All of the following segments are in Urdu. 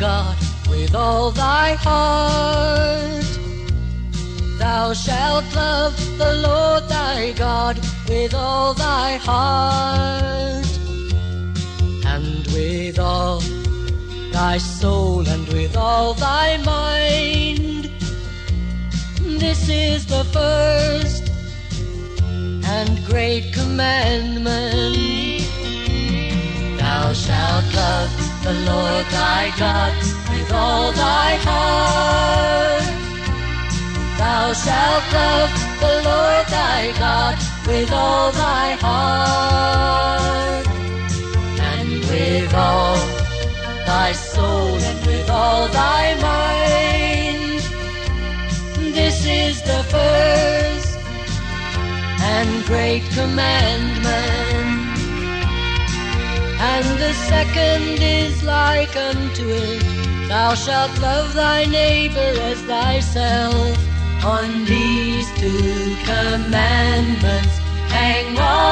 گارے رو سول رو by mind this is the first and گرک مین لوائی لائے گو گا سور گائے mind this is the first ہینڈریک مین And the second is like unto it Thou shalt love thy neighbor as thyself On these two commandments hang on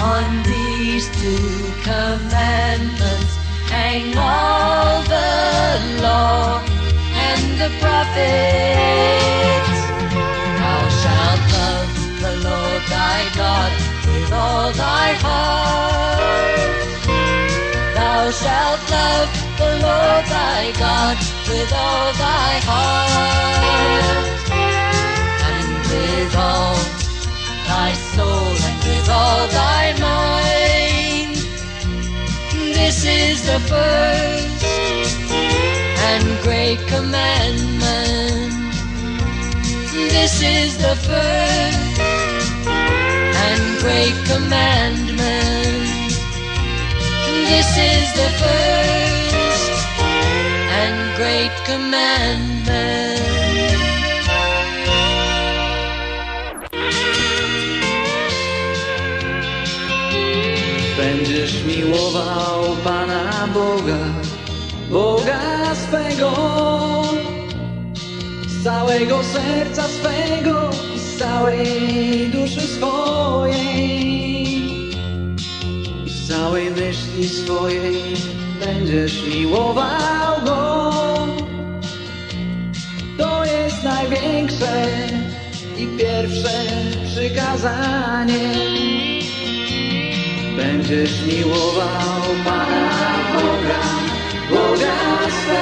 لندا لائے گاتا تب لائے گات گئی کم میس دو م جشمی واؤ بانا بوگا بوگاس پہ گو سوئی گو سر سین گو سوئے سوئے سوید سوئے تنجومی واؤ گو تو سر شکا ذانے جی گو رام گو روشن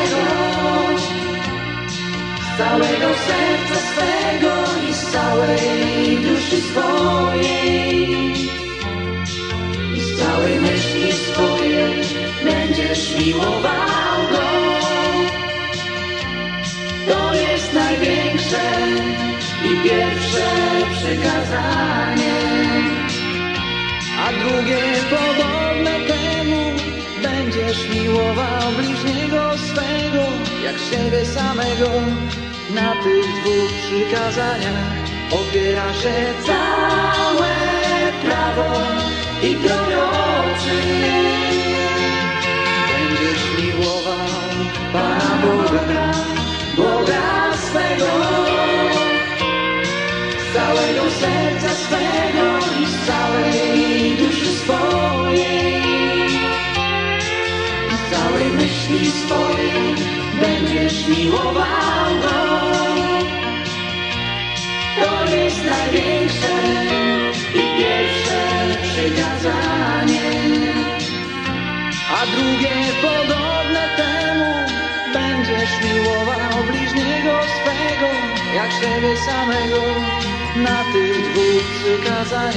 شیشو یشر سام رو ن سایا بدال منجشی با وشو سرو یور سمجھو نتی بھوت گزار